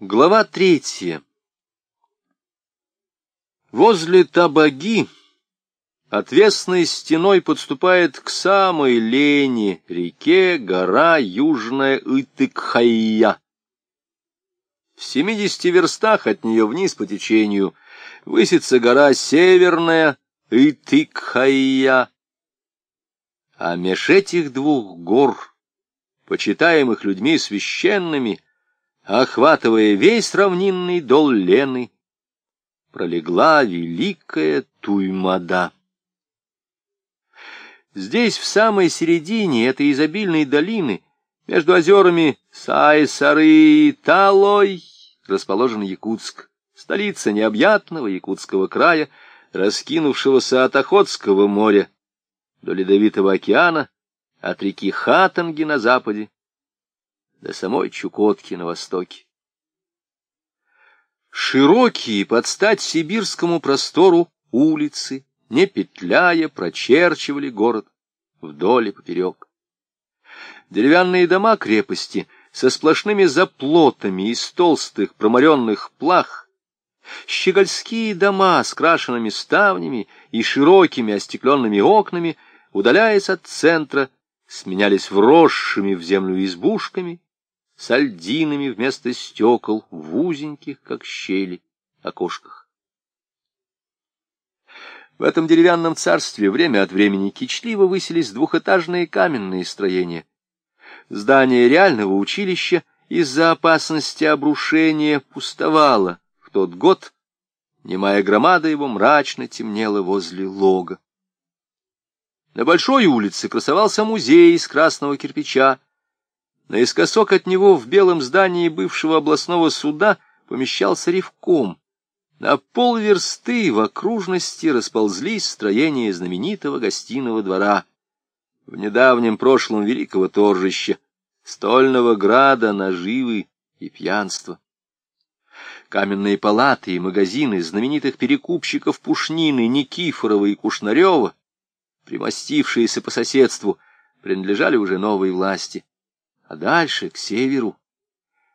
Глава третья. Возле Табаги отвесной стеной подступает к самой лени реке гора Южная Итыкхайя. В семидесяти верстах от нее вниз по течению высится гора Северная Итыкхайя. А меж этих двух гор, почитаемых людьми священными, охватывая весь равнинный дол Лены, пролегла великая Туймада. Здесь, в самой середине этой изобильной долины, между озерами Сайсары и Талой, расположен Якутск, столица необъятного Якутского края, раскинувшегося от Охотского моря до Ледовитого океана, от реки Хатанги на западе до самой Чукотки на востоке. Широкие под стать сибирскому простору улицы, не петляя, прочерчивали город вдоль и поперек. Деревянные дома крепости со сплошными заплотами из толстых проморенных плах, щегольские дома с крашенными ставнями и широкими остекленными окнами, удаляясь от центра, сменялись вросшими в землю избушками с альдинами вместо стекол в узеньких, как щели, окошках. В этом деревянном царстве время от времени кичливо высились двухэтажные каменные строения. Здание реального училища из-за опасности обрушения пустовало в тот год, немая громада его мрачно темнела возле лога. На большой улице красовался музей из красного кирпича, Наискосок от него в белом здании бывшего областного суда помещался ревком. На полверсты в окружности расползлись строения знаменитого гостиного двора. В недавнем прошлом великого торжища, стольного града, наживы и пьянства. Каменные палаты и магазины знаменитых перекупщиков Пушнины, Никифорова и Кушнарева, примостившиеся по соседству, принадлежали уже новой власти а дальше, к северу,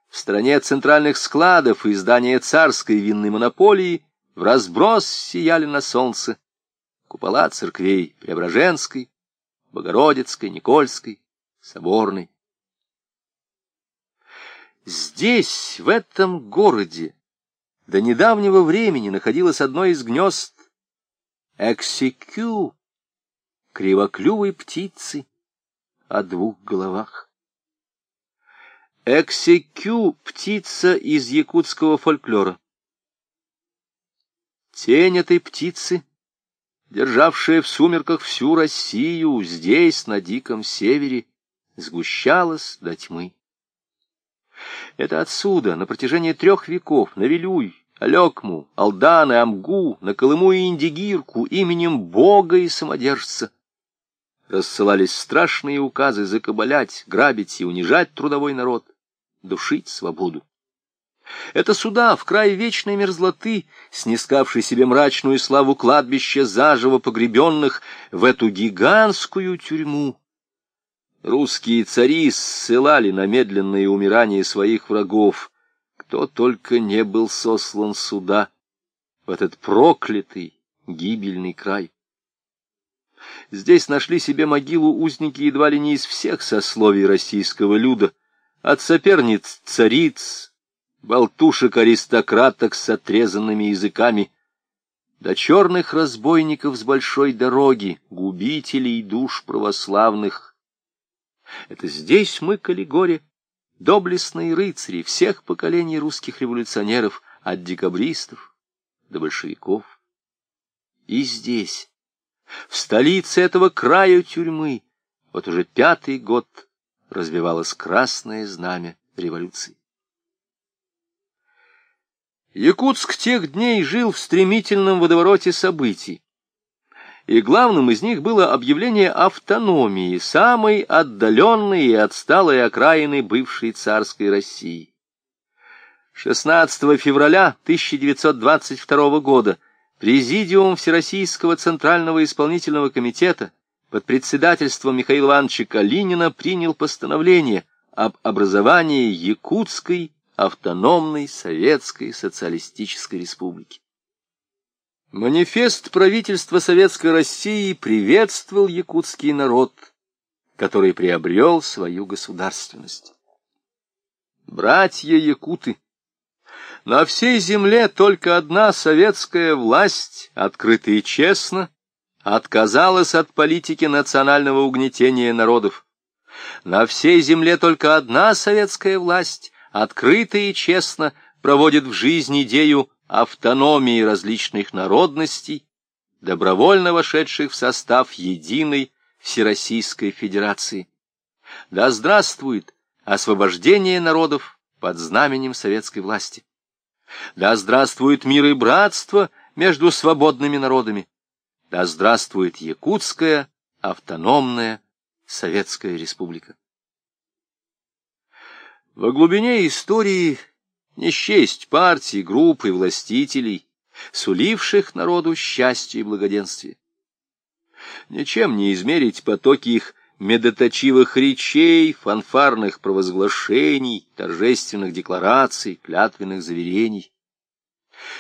в стране центральных складов и здания царской винной монополии в разброс сияли на солнце купола церквей Преображенской, Богородицкой, Никольской, Соборной. Здесь, в этом городе, до недавнего времени находилось одно из гнезд Эксекю, кривоклювой птицы о двух головах. Эксекю — птица из якутского фольклора. Тень этой птицы, державшая в сумерках всю Россию, здесь, на диком севере, сгущалась до тьмы. Это отсюда, на протяжении трех веков, на Вилюй, Алекму, Алдан и Амгу, на Колыму и Индигирку именем Бога и самодержца рассылались страшные указы закабалять, грабить и унижать трудовой народ, душить свободу. Это суда в край вечной мерзлоты, снискавший себе мрачную славу кладбища заживо погребенных в эту гигантскую тюрьму. Русские цари ссылали на медленное умирание своих врагов, кто только не был сослан сюда, в этот проклятый гибельный край. Здесь нашли себе могилу узники едва ли не из всех сословий российского люда, от соперниц цариц, болтушек-аристократок с отрезанными языками, до черных разбойников с большой дороги, губителей душ православных. Это здесь мы, Калигоре, доблестные рыцари всех поколений русских революционеров, от декабристов до большевиков. И здесь, в столице этого края тюрьмы, вот уже пятый год развивалось красное знамя революции. Якутск тех дней жил в стремительном водовороте событий. И главным из них было объявление автономии, самой отдаленной и отсталой окраины бывшей царской России. 16 февраля 1922 года Президиум Всероссийского Центрального Исполнительного Комитета под председательством Михаила Ивановича Калинина принял постановление об образовании Якутской автономной Советской Социалистической Республики. Манифест правительства Советской России приветствовал якутский народ, который приобрел свою государственность. Братья якуты, на всей земле только одна советская власть, открыто и честно, отказалась от политики национального угнетения народов. На всей земле только одна советская власть, открыто и честно, проводит в жизнь идею автономии различных народностей, добровольно вошедших в состав единой Всероссийской Федерации. Да здравствует освобождение народов под знаменем советской власти! Да здравствует мир и братство между свободными народами! Да здравствует Якутская автономная Советская Республика! Во глубине истории не счесть партий, групп и властителей, суливших народу счастье и благоденствие. Ничем не измерить потоки их медоточивых речей, фанфарных провозглашений, торжественных деклараций, клятвенных заверений.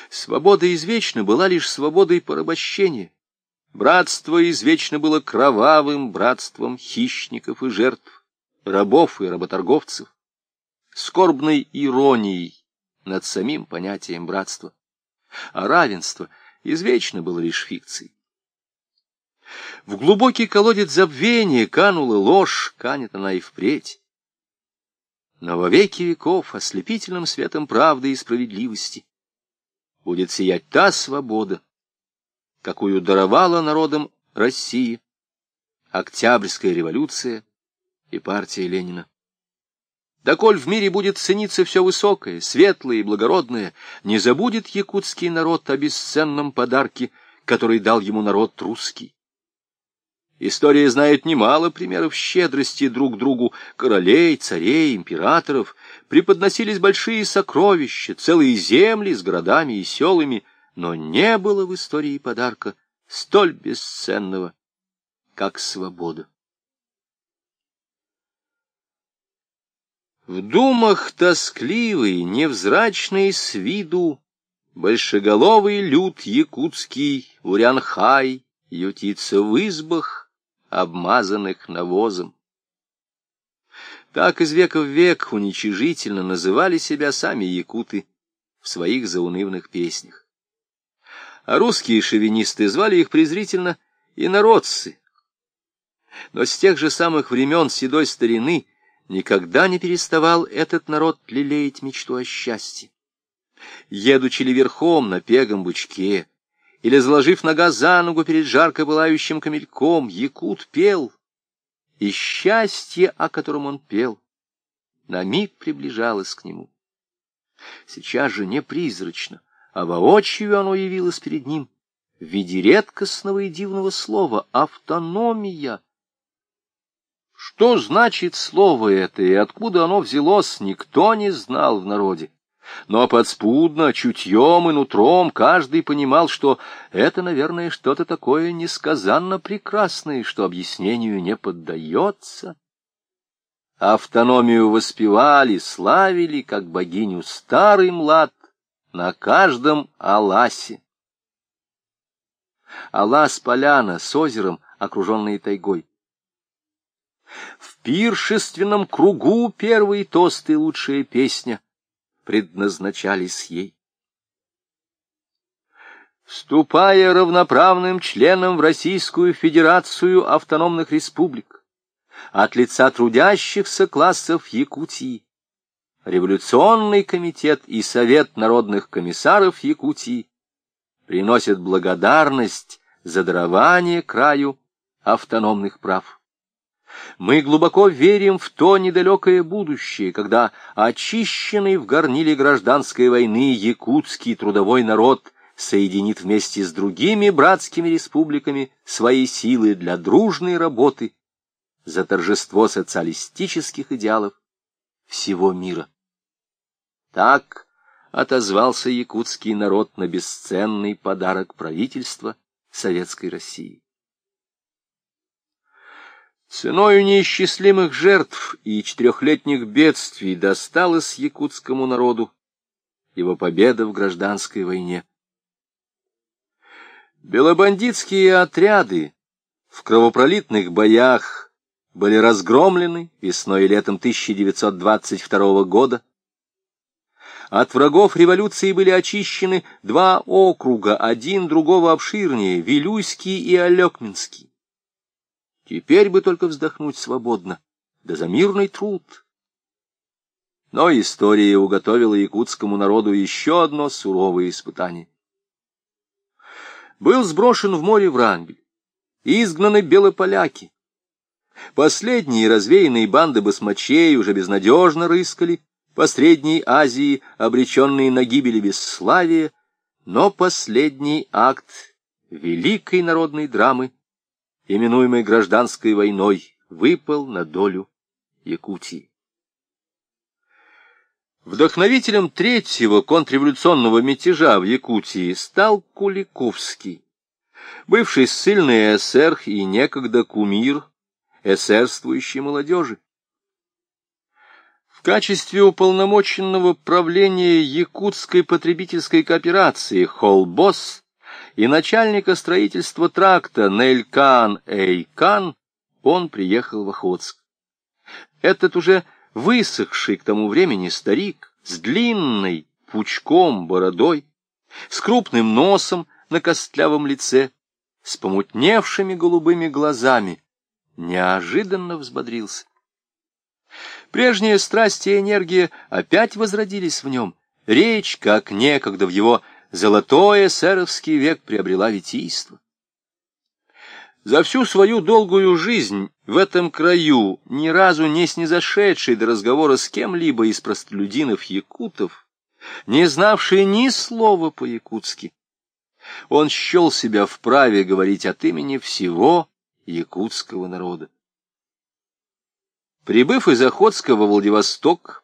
Свобода извечно была лишь свободой порабощения. Братство извечно было кровавым братством хищников и жертв, рабов и работорговцев, скорбной иронией над самим понятием братства. А равенство извечно было лишь фикцией. В глубокий колодец забвения канула ложь, канет она и впредь. Но во веки веков ослепительным светом правды и справедливости будет сиять та свобода, какую даровала народам России Октябрьская революция и партия Ленина. Доколь в мире будет цениться все высокое, светлое и благородное, не забудет якутский народ о бесценном подарке, который дал ему народ русский. История знает немало примеров щедрости друг другу королей, царей, императоров. Преподносились большие сокровища, целые земли с городами и селами, но не было в истории подарка столь бесценного, как свобода. В думах тоскливый, невзрачный с виду, Большеголовый люд якутский, Урянхай, Ютится в избах, обмазанных навозом. Так из века в век уничижительно называли себя сами якуты в своих заунывных песнях. А русские шовинисты звали их презрительно инородцы. Но с тех же самых времен седой старины никогда не переставал этот народ лелеять мечту о счастье. Едучи ли верхом на пегом бычке, или, заложив нога за ногу перед жарко пылающим камельком, якут пел, и счастье, о котором он пел, на миг приближалось к нему. Сейчас же не призрачно, а воочию оно явилось перед ним в виде редкостного и дивного слова «автономия». Что значит слово это и откуда оно взялось, никто не знал в народе. Но подспудно, чутьем и нутром каждый понимал, что это, наверное, что-то такое несказанно прекрасное, что объяснению не поддается. Автономию воспевали, славили, как богиню старый млад, на каждом Аласе. Алас — поляна с озером, окруженной тайгой. В пиршественном кругу первый тост и лучшая песня — предназначались ей. Вступая равноправным членом в Российскую Федерацию автономных республик от лица трудящихся классов Якутии, Революционный комитет и Совет народных комиссаров Якутии приносят благодарность за дарование краю автономных прав. Мы глубоко верим в то недалекое будущее, когда очищенный в горниле гражданской войны якутский трудовой народ соединит вместе с другими братскими республиками свои силы для дружной работы за торжество социалистических идеалов всего мира. Так отозвался якутский народ на бесценный подарок правительства Советской России. Ценою неисчислимых жертв и четырехлетних бедствий досталось якутскому народу его победа в гражданской войне. Белобандитские отряды в кровопролитных боях были разгромлены весной и летом 1922 года. От врагов революции были очищены два округа, один другого обширнее, Вилюйский и Алекминский. Теперь бы только вздохнуть свободно, да за мирный труд. Но история уготовила якутскому народу еще одно суровое испытание. Был сброшен в море Врангель, изгнаны белополяки. Последние развеянные банды басмачей уже безнадежно рыскали по Средней Азии, обреченные на гибель и бесславие, но последний акт великой народной драмы, именуемой гражданской войной, выпал на долю Якутии. Вдохновителем третьего контрреволюционного мятежа в Якутии стал Куликовский, бывший ссыльный эсер и некогда кумир эсерствующей молодежи. В качестве уполномоченного правления Якутской потребительской кооперации «Холбосс» и начальника строительства тракта Нелькан Эйкан он приехал в Охотск. Этот уже высохший к тому времени старик с длинной пучком бородой, с крупным носом на костлявом лице, с помутневшими голубыми глазами, неожиданно взбодрился. Прежние страсти и энергия опять возродились в нем. Речь, как некогда в его золотой эсеровский век, приобрела витийство. За всю свою долгую жизнь в этом краю, ни разу не снизошедший до разговора с кем-либо из простолюдинов-якутов, не знавший ни слова по-якутски, он счел себя вправе говорить от имени всего якутского народа. Прибыв из Охотска во Владивосток,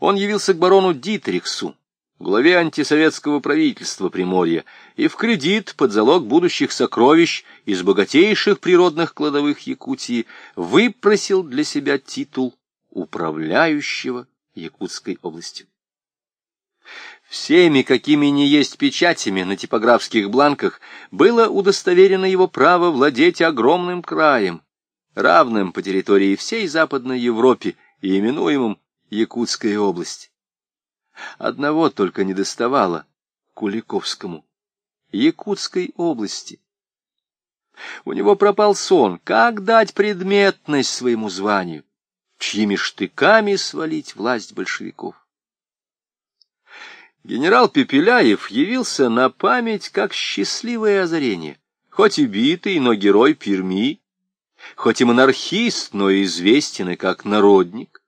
он явился к барону Дитрихсу, главе антисоветского правительства Приморья, и в кредит под залог будущих сокровищ из богатейших природных кладовых Якутии выпросил для себя титул управляющего Якутской областью. Всеми, какими не есть печатями на типографских бланках, было удостоверено его право владеть огромным краем, равным по территории всей Западной Европе и именуемым Якутская область. Одного только не доставало Куликовскому — Якутской области. У него пропал сон, как дать предметность своему званию, чьими штыками свалить власть большевиков. Генерал Пепеляев явился на память как счастливое озарение, хоть и битый, но герой Перми, хоть и монархист, но известен и как народник.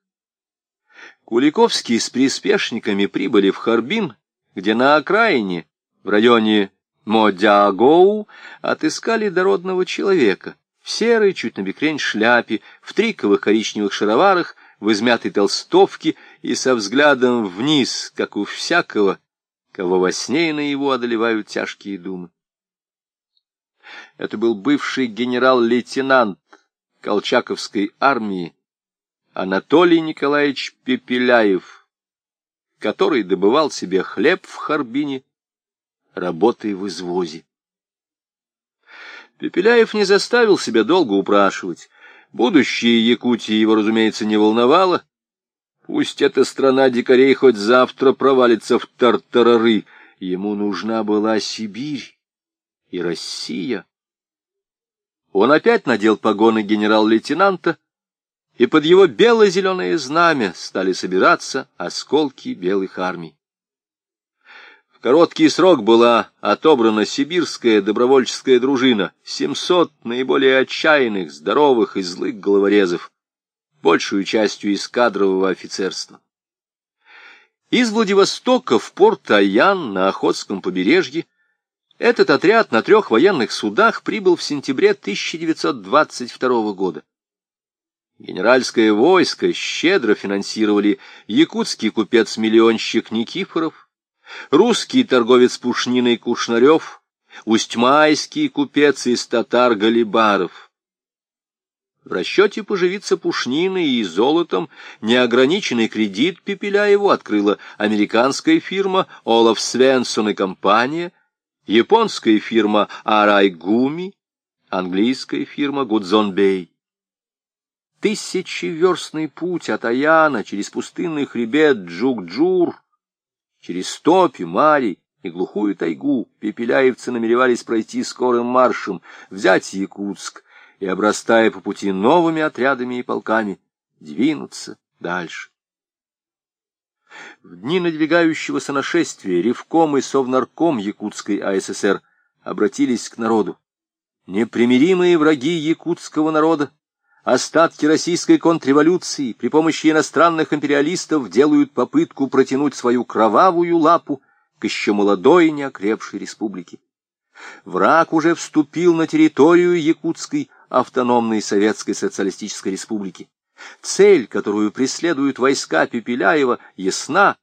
Куликовский с приспешниками прибыли в Харбин, где на окраине, в районе Модягоу, отыскали дородного человека в серой, чуть набекрень шляпе, в триковых коричневых шароварах, в измятой толстовке и со взглядом вниз, как у всякого, кого во сне и наяву одолевают тяжкие думы. Это был бывший генерал-лейтенант Колчаковской армии, Анатолий Николаевич Пепеляев, который добывал себе хлеб в Харбине, работая в извозе. Пепеляев не заставил себя долго упрашивать. Будущее Якутии его, разумеется, не волновало. Пусть эта страна дикарей хоть завтра провалится в тартарары. Ему нужна была Сибирь и Россия. Он опять надел погоны генерал-лейтенанта, и под его бело-зеленое знамя стали собираться осколки белых армий. В короткий срок была отобрана сибирская добровольческая дружина, 700 наиболее отчаянных, здоровых и злых головорезов, большую частью из кадрового офицерства. Из Владивостока в порт Аян на Охотском побережье этот отряд на трех военных судах прибыл в сентябре 1922 года. Генеральское войско щедро финансировали якутский купец-миллионщик Никифоров, русский торговец пушниной Кушнарев, устьмайский купец из татар Галибаров. В расчете поживиться пушниной и золотом неограниченный кредит Пепеляеву открыла американская фирма Олаф Свенсон и компания, японская фирма Арайгуми, английская фирма Гудзон Бей. Тысячеверстный путь от Аяна через пустынный хребет Джук-Джур, через топи, мари и глухую тайгу пепеляевцы намеревались пройти скорым маршем, взять Якутск и, обрастая по пути новыми отрядами и полками, двинуться дальше. В дни надвигающегося нашествия Ревком и Совнарком Якутской АССР обратились к народу. Непримиримые враги якутского народа, остатки российской контрреволюции при помощи иностранных империалистов делают попытку протянуть свою кровавую лапу к еще молодой неокрепшей республике. Враг уже вступил на территорию Якутской автономной Советской Социалистической Республики. Цель, которую преследуют войска Пепеляева, ясна.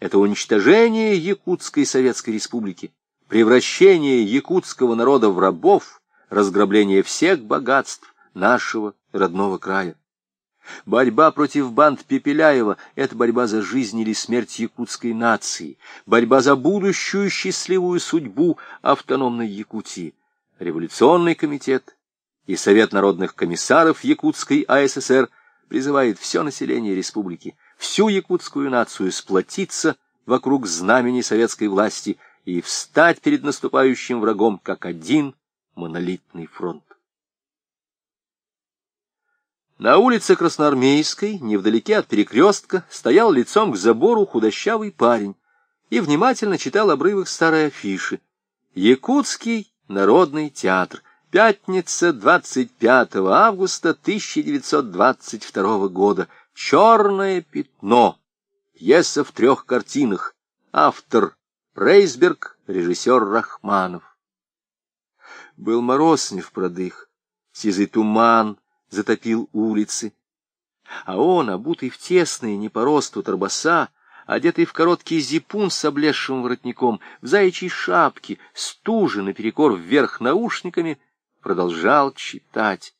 Это уничтожение Якутской Советской Республики, превращение якутского народа в рабов, разграбление всех богатств нашего родного края. Борьба против банд Пепеляева — это борьба за жизнь или смерть якутской нации, борьба за будущую счастливую судьбу автономной Якутии. Революционный комитет и Совет народных комиссаров Якутской АССР призывает все население республики, всю якутскую нацию сплотиться вокруг знамени советской власти и встать перед наступающим врагом как один монолитный фронт. На улице Красноармейской, невдалеке от перекрестка, стоял лицом к забору худощавый парень и внимательно читал обрывок старой афиши. Якутский народный театр. Пятница, 25 августа 1922 года. «Черное пятно». Пьеса в трех картинах. Автор Прейсберг, режиссер Рахманов. Был мороз не в продых, сизый туман затопил улицы. А он, обутый в тесные, не по росту торбоса, одетый в короткий зипун с облезшим воротником, в заячьей шапке, стужи наперекор вверх наушниками, продолжал читать.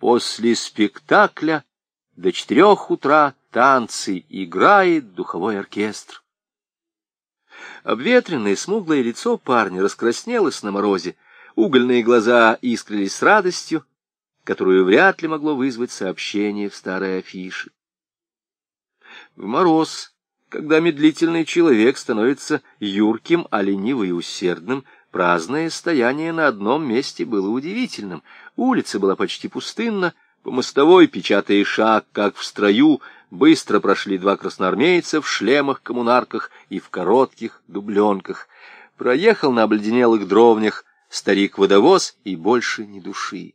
После спектакля до четырех утра танцы играет духовой оркестр. Обветренное смуглое лицо парня раскраснелось на морозе, угольные глаза искрились с радостью, которую вряд ли могло вызвать сообщение в старой афише. В мороз, когда медлительный человек становится юрким, а ленивый и усердным, праздное стояние на одном месте было удивительным. Улица была почти пустынна, по мостовой, печатая шаг, как в строю, быстро прошли два красноармейца в шлемах-коммунарках и в коротких дубленках. Проехал на обледенелых дровнях старик-водовоз и больше ни души.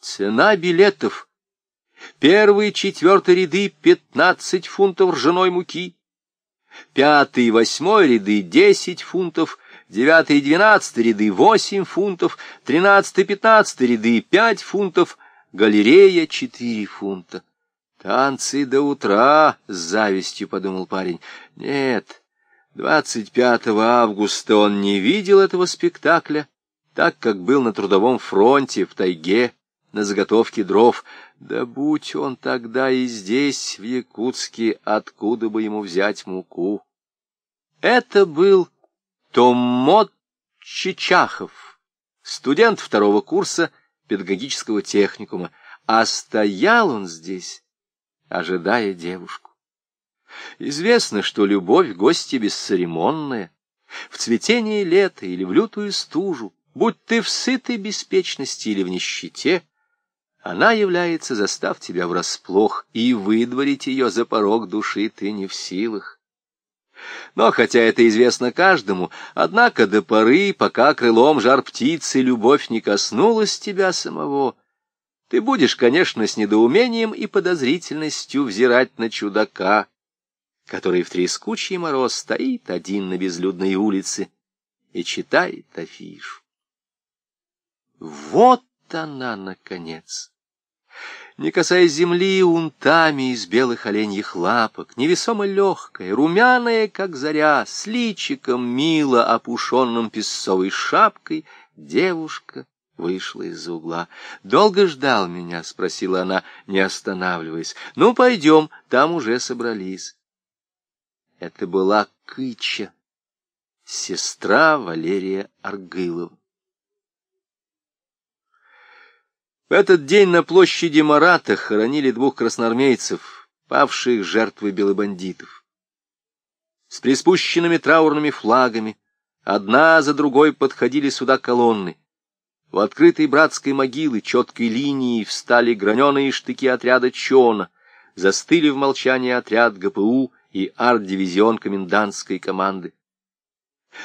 Цена билетов. Первый, четвертый ряды — пятнадцать фунтов ржаной муки. Пятый и восьмой ряды — десять фунтов. Девятый и двенадцатый ряды — восемь фунтов. Тринадцатый и пятнадцатый ряды — пять фунтов. Галерея — четыре фунта. Танцы до утра, — с завистью подумал парень. Нет, двадцать пятого августа он не видел этого спектакля, так как был на трудовом фронте в тайге на заготовке дров. Да будь он тогда и здесь, в Якутске, откуда бы ему взять муку? Это был Томмот Чичахов, студент второго курса педагогического техникума, а стоял он здесь, ожидая девушку. Известно, что любовь — гости бесцеремонная, в цветении лета или в лютую стужу, будь ты в сытой беспечности или в нищете, она является, застав тебя врасплох, и выдворить ее за порог души ты не в силах. Но хотя это известно каждому, однако до поры, пока крылом жар птицы любовь не коснулась тебя самого, ты будешь, конечно, с недоумением и подозрительностью взирать на чудака, который в трескучий мороз стоит один на безлюдной улице и читает афишу. Вот она, наконец! Не касаясь земли унтами из белых оленьих лапок, невесомо легкая, румяная, как заря, с личиком мило опушенным песцовой шапкой, девушка вышла из-за угла. «Долго ждал меня?» — спросила она, не останавливаясь. «Ну, пойдем, там уже собрались». Это была Кыча, сестра Валерия Аргылова. В этот день на площади Марата хоронили двух красноармейцев, павших жертвой белобандитов. С приспущенными траурными флагами одна за другой подходили сюда колонны. В открытой братской могилы четкой линией встали граненые штыки отряда Чона, застыли в молчании отряд ГПУ и арт-дивизион комендантской команды.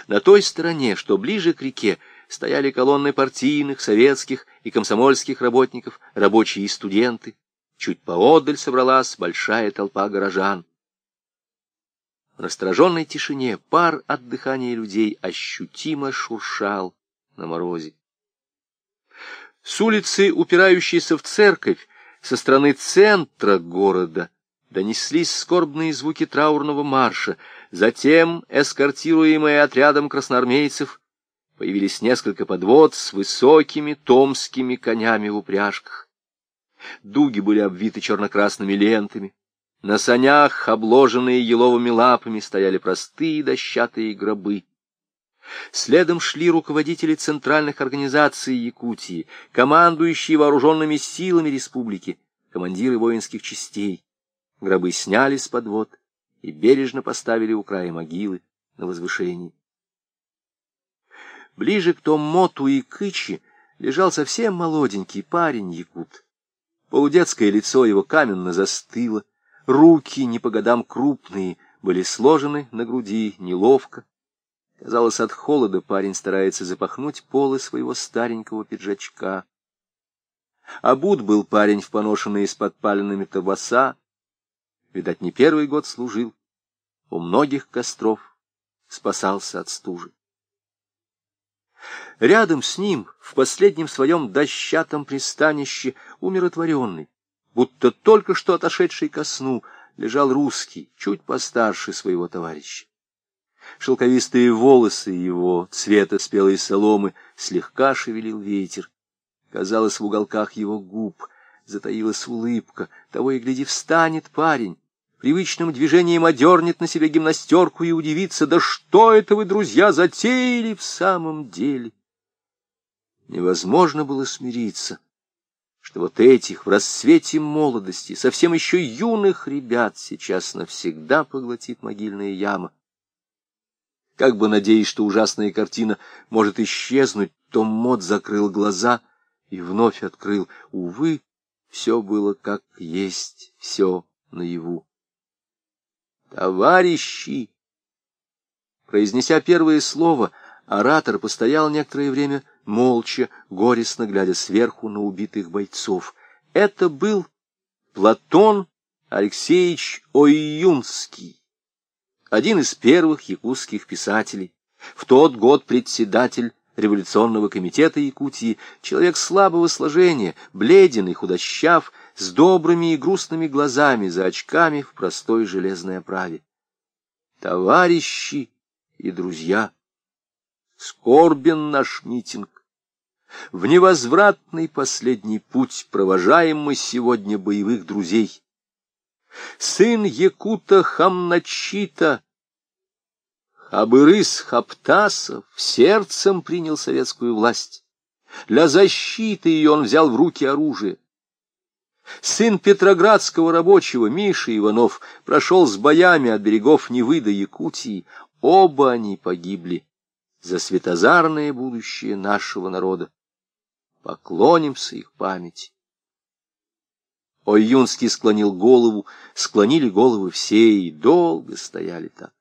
На той стороне, что ближе к реке, стояли колонны партийных, советских и комсомольских работников, рабочие и студенты. Чуть поодаль собралась большая толпа горожан. В настороженной тишине пар от дыхания людей ощутимо шуршал на морозе. С улицы, упирающейся в церковь, со стороны центра города, донеслись скорбные звуки траурного марша. Затем, эскортируемые отрядом красноармейцев, появились несколько подвод с высокими томскими конями в упряжках. Дуги были обвиты черно-красными лентами. На санях, обложенные еловыми лапами, стояли простые дощатые гробы. Следом шли руководители центральных организаций Якутии, командующие вооруженными силами республики, командиры воинских частей. Гробы сняли с подвод и бережно поставили у края могилы на возвышении. Ближе к Томмоту и Кычи лежал совсем молоденький парень-якут. Полудетское лицо его каменно застыло, руки не по годам крупные, были сложены на груди неловко, Казалось, от холода парень старается запахнуть полы своего старенького пиджачка. Обут был парень в поношенные с подпаленными табаса. Видать, не первый год служил. У многих костров спасался от стужи. Рядом с ним, в последнем своем дощатом пристанище, умиротворенный, будто только что отошедший ко сну, лежал русский, чуть постарше своего товарища. Шелковистые волосы его, цвета спелой соломы, слегка шевелил ветер. Казалось, в уголках его губ затаилась улыбка. Того и гляди, встанет парень, привычным движением одернет на себе гимнастерку и удивится, да что это вы, друзья, затеяли в самом деле? Невозможно было смириться, что вот этих в расцвете молодости, совсем еще юных ребят сейчас навсегда поглотит могильная яма как бы надеясь, что ужасная картина может исчезнуть, Том Мот закрыл глаза и вновь открыл. Увы, все было как есть, все наяву. «Товарищи!» Произнеся первое слово, оратор постоял некоторое время молча, горестно глядя сверху на убитых бойцов. Это был Платон Алексеевич Ойюнский один из первых якутских писателей, в тот год председатель революционного комитета Якутии, человек слабого сложения, бледен и худощав, с добрыми и грустными глазами за очками в простой железной оправе. Товарищи и друзья, скорбен наш митинг. В невозвратный последний путь провожаем мы сегодня боевых друзей сын Якута Хамначита, Хабырыс Хаптасов сердцем принял советскую власть. Для защиты ее он взял в руки оружие. Сын петроградского рабочего Миша Иванов прошел с боями от берегов Невы до Якутии. Оба они погибли за светозарное будущее нашего народа. Поклонимся их памяти. Ойюнский склонил голову, склонили головы все и долго стояли так.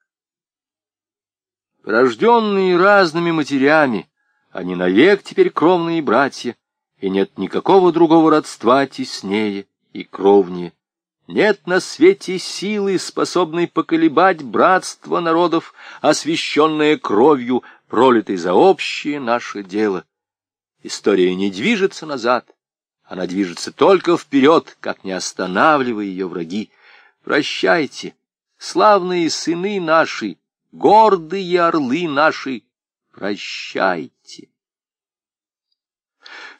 Рожденные разными матерями, они навек теперь кровные братья, и нет никакого другого родства теснее и кровнее. Нет на свете силы, способной поколебать братство народов, освященное кровью, пролитой за общее наше дело. История не движется назад, она движется только вперед, как не останавливая ее враги. Прощайте, славные сыны наши, гордые орлы наши, прощайте.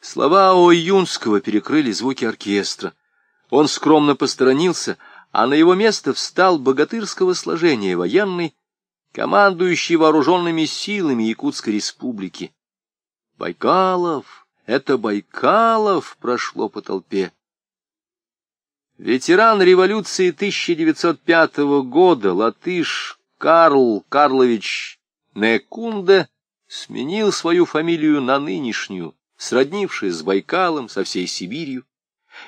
Слова о Юнского перекрыли звуки оркестра. Он скромно посторонился, а на его место встал богатырского сложения военный, командующий вооруженными силами Якутской республики. Байкалов, это Байкалов прошло по толпе. Ветеран революции 1905 года, латыш Карл Карлович Некунде, сменил свою фамилию на нынешнюю, сроднившись с Байкалом, со всей Сибирью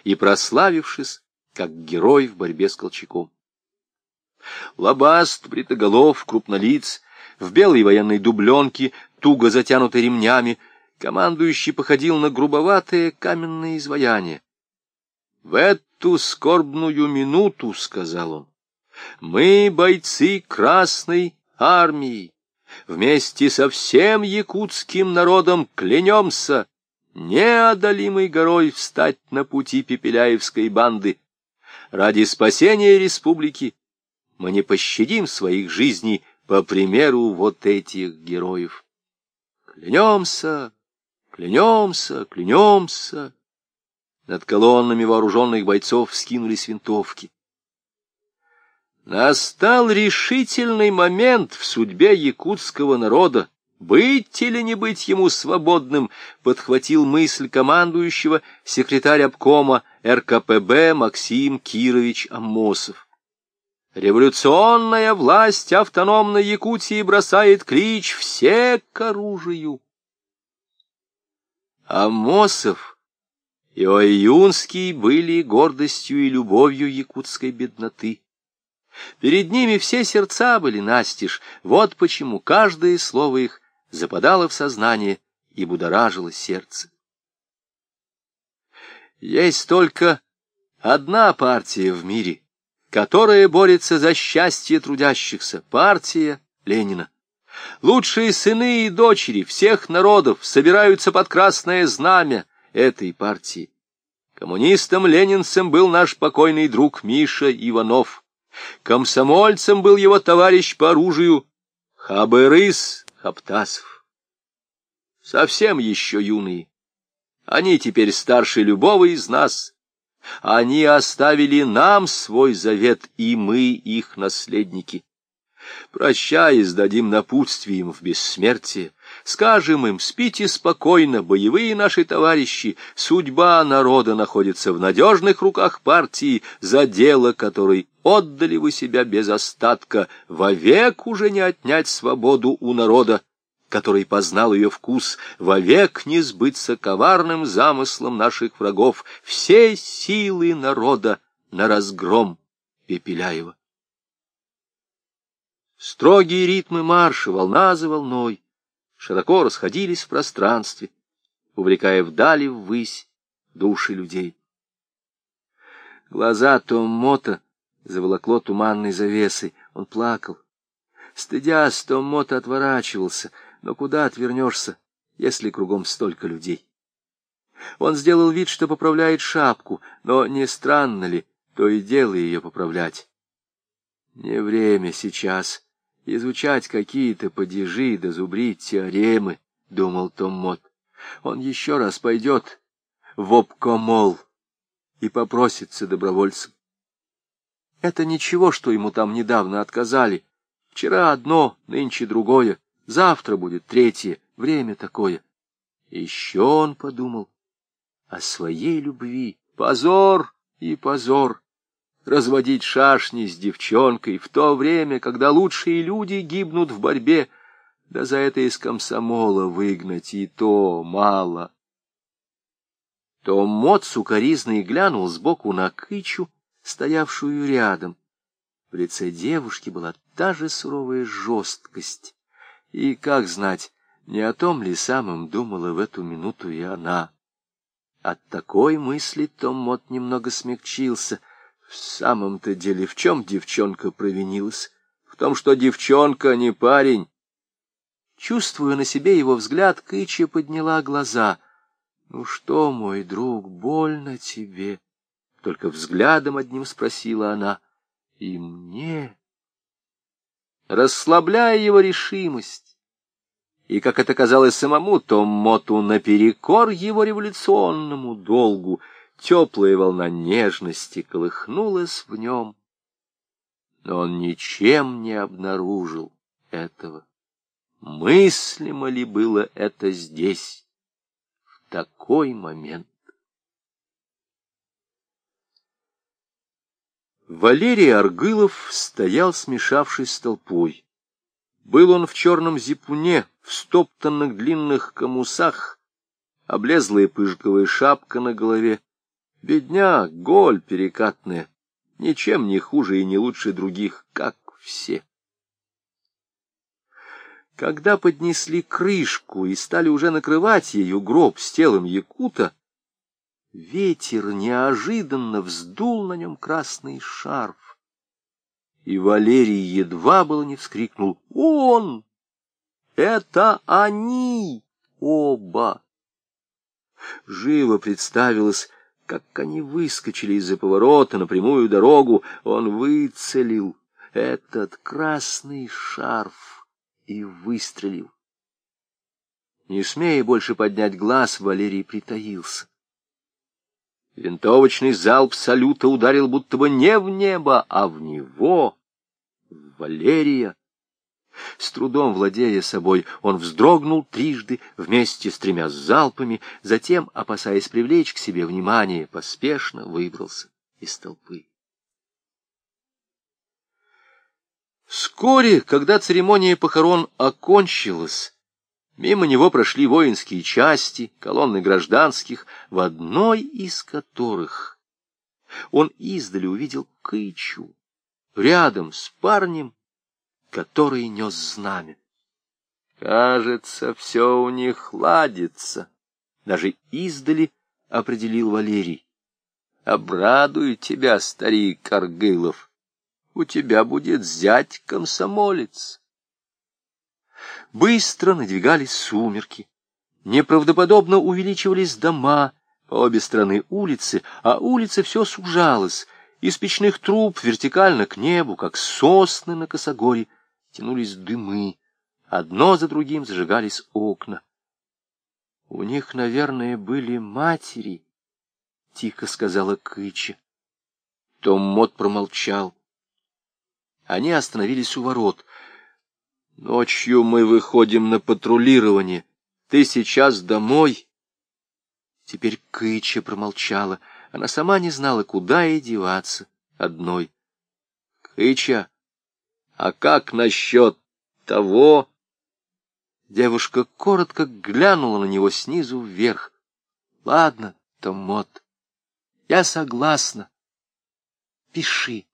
и прославившись как герой в борьбе с Колчаком. Лобаст, бритоголов, крупнолиц, в белой военной дубленке, туго затянутой ремнями, командующий походил на грубоватое каменное изваяние. «В эту скорбную минуту, — сказал он, — мы, бойцы Красной Армии, вместе со всем якутским народом клянемся неодолимой горой встать на пути Пепеляевской банды. Ради спасения республики мы не пощадим своих жизней по примеру вот этих героев. Клянемся, клянемся, клянемся. Над колоннами вооруженных бойцов скинулись винтовки. Настал решительный момент в судьбе якутского народа. Быть или не быть ему свободным, подхватил мысль командующего секретарь обкома РКПБ Максим Кирович Амосов. Революционная власть автономной Якутии бросает клич «Все к оружию!» Амосов и Оюнский были гордостью и любовью якутской бедноты. Перед ними все сердца были настежь, вот почему каждое слово их западало в сознание и будоражило сердце. Есть только одна партия в мире, которая борется за счастье трудящихся, партия Ленина. Лучшие сыны и дочери всех народов собираются под красное знамя этой партии. Коммунистом-ленинцем был наш покойный друг Миша Иванов. Комсомольцем был его товарищ по оружию Хабырыс Хаптасов. Совсем еще юные. Они теперь старше любого из нас. Они оставили нам свой завет, и мы их наследники. Прощаясь, дадим напутствие им в бессмертие. Скажем им, спите спокойно, боевые наши товарищи, судьба народа находится в надежных руках партии, за дело которой отдали вы себя без остатка, вовек уже не отнять свободу у народа, который познал ее вкус, вовек не сбыться коварным замыслом наших врагов, все силы народа на разгром Пепеляева. Строгие ритмы марша, волна за волной, широко расходились в пространстве, увлекая вдали ввысь души людей. Глаза Том Мота заволокло туманной завесой. Он плакал. Стыдясь, Том Мота отворачивался. Но куда отвернешься, если кругом столько людей? Он сделал вид, что поправляет шапку, но не странно ли, то и дело ее поправлять. Не время сейчас изучать какие-то падежи да зубрить теоремы, — думал Том Мот. Он еще раз пойдет в обкомол и попросится добровольцем. Это ничего, что ему там недавно отказали. Вчера одно, нынче другое, завтра будет третье, время такое. Еще он подумал о своей любви. Позор и позор разводить шашни с девчонкой в то время, когда лучшие люди гибнут в борьбе, да за это из комсомола выгнать и то мало. Том Мот сукоризный глянул сбоку на Кычу, стоявшую рядом. В лице девушки была та же суровая жесткость. И, как знать, не о том ли самым думала в эту минуту и она. От такой мысли Том Мот немного смягчился — в самом-то деле, в чем девчонка провинилась? В том, что девчонка не парень. Чувствуя на себе его взгляд, Кыча подняла глаза. «Ну что, мой друг, больно тебе?» Только взглядом одним спросила она. «И мне?» Расслабляя его решимость и, как это казалось самому Том Моту, наперекор его революционному долгу, теплая волна нежности колыхнулась в нем, но он ничем не обнаружил этого. Мыслимо ли было это здесь, в такой момент? Валерий Аргылов стоял, смешавшись с толпой. Был он в черном зипуне, в стоптанных длинных камусах, облезлая пыжковая шапка на голове. Бедняк, голь перекатная, ничем не хуже и не лучше других, как все. Когда поднесли крышку и стали уже накрывать ею гроб с телом якута, ветер неожиданно вздул на нем красный шарф. И Валерий едва было не вскрикнул «Он! Это они оба!» Живо представилось, как они выскочили из-за поворота на прямую дорогу. Он выцелил этот красный шарф и выстрелил. Не смея больше поднять глаз, Валерий притаился. Винтовочный залп салюта ударил будто бы не в небо, а в него, в Валерия. С трудом владея собой, он вздрогнул трижды вместе с тремя залпами, затем, опасаясь привлечь к себе внимание, поспешно выбрался из толпы. Вскоре, когда церемония похорон окончилась, Мимо него прошли воинские части, колонны гражданских, в одной из которых он издали увидел Кычу, рядом с парнем, который нес знамя. Кажется, все у них ладится, даже издали определил Валерий. Обрадую тебя, старик Аргылов, у тебя будет зять комсомолец. Быстро надвигались сумерки. Неправдоподобно увеличивались дома обе стороны улицы, а улица все сужалась. Из печных труб вертикально к небу, как сосны на косогоре, тянулись дымы. Одно за другим зажигались окна. У них, наверное, были матери, — тихо сказала Кыча. Том Мот промолчал. Они остановились у ворот. Ночью мы выходим на патрулирование. Ты сейчас домой?» Теперь Кыча промолчала. Она сама не знала, куда ей деваться одной. «Кыча, а как насчет того?» Девушка коротко глянула на него снизу вверх. «Ладно, Томот, я согласна. Пиши».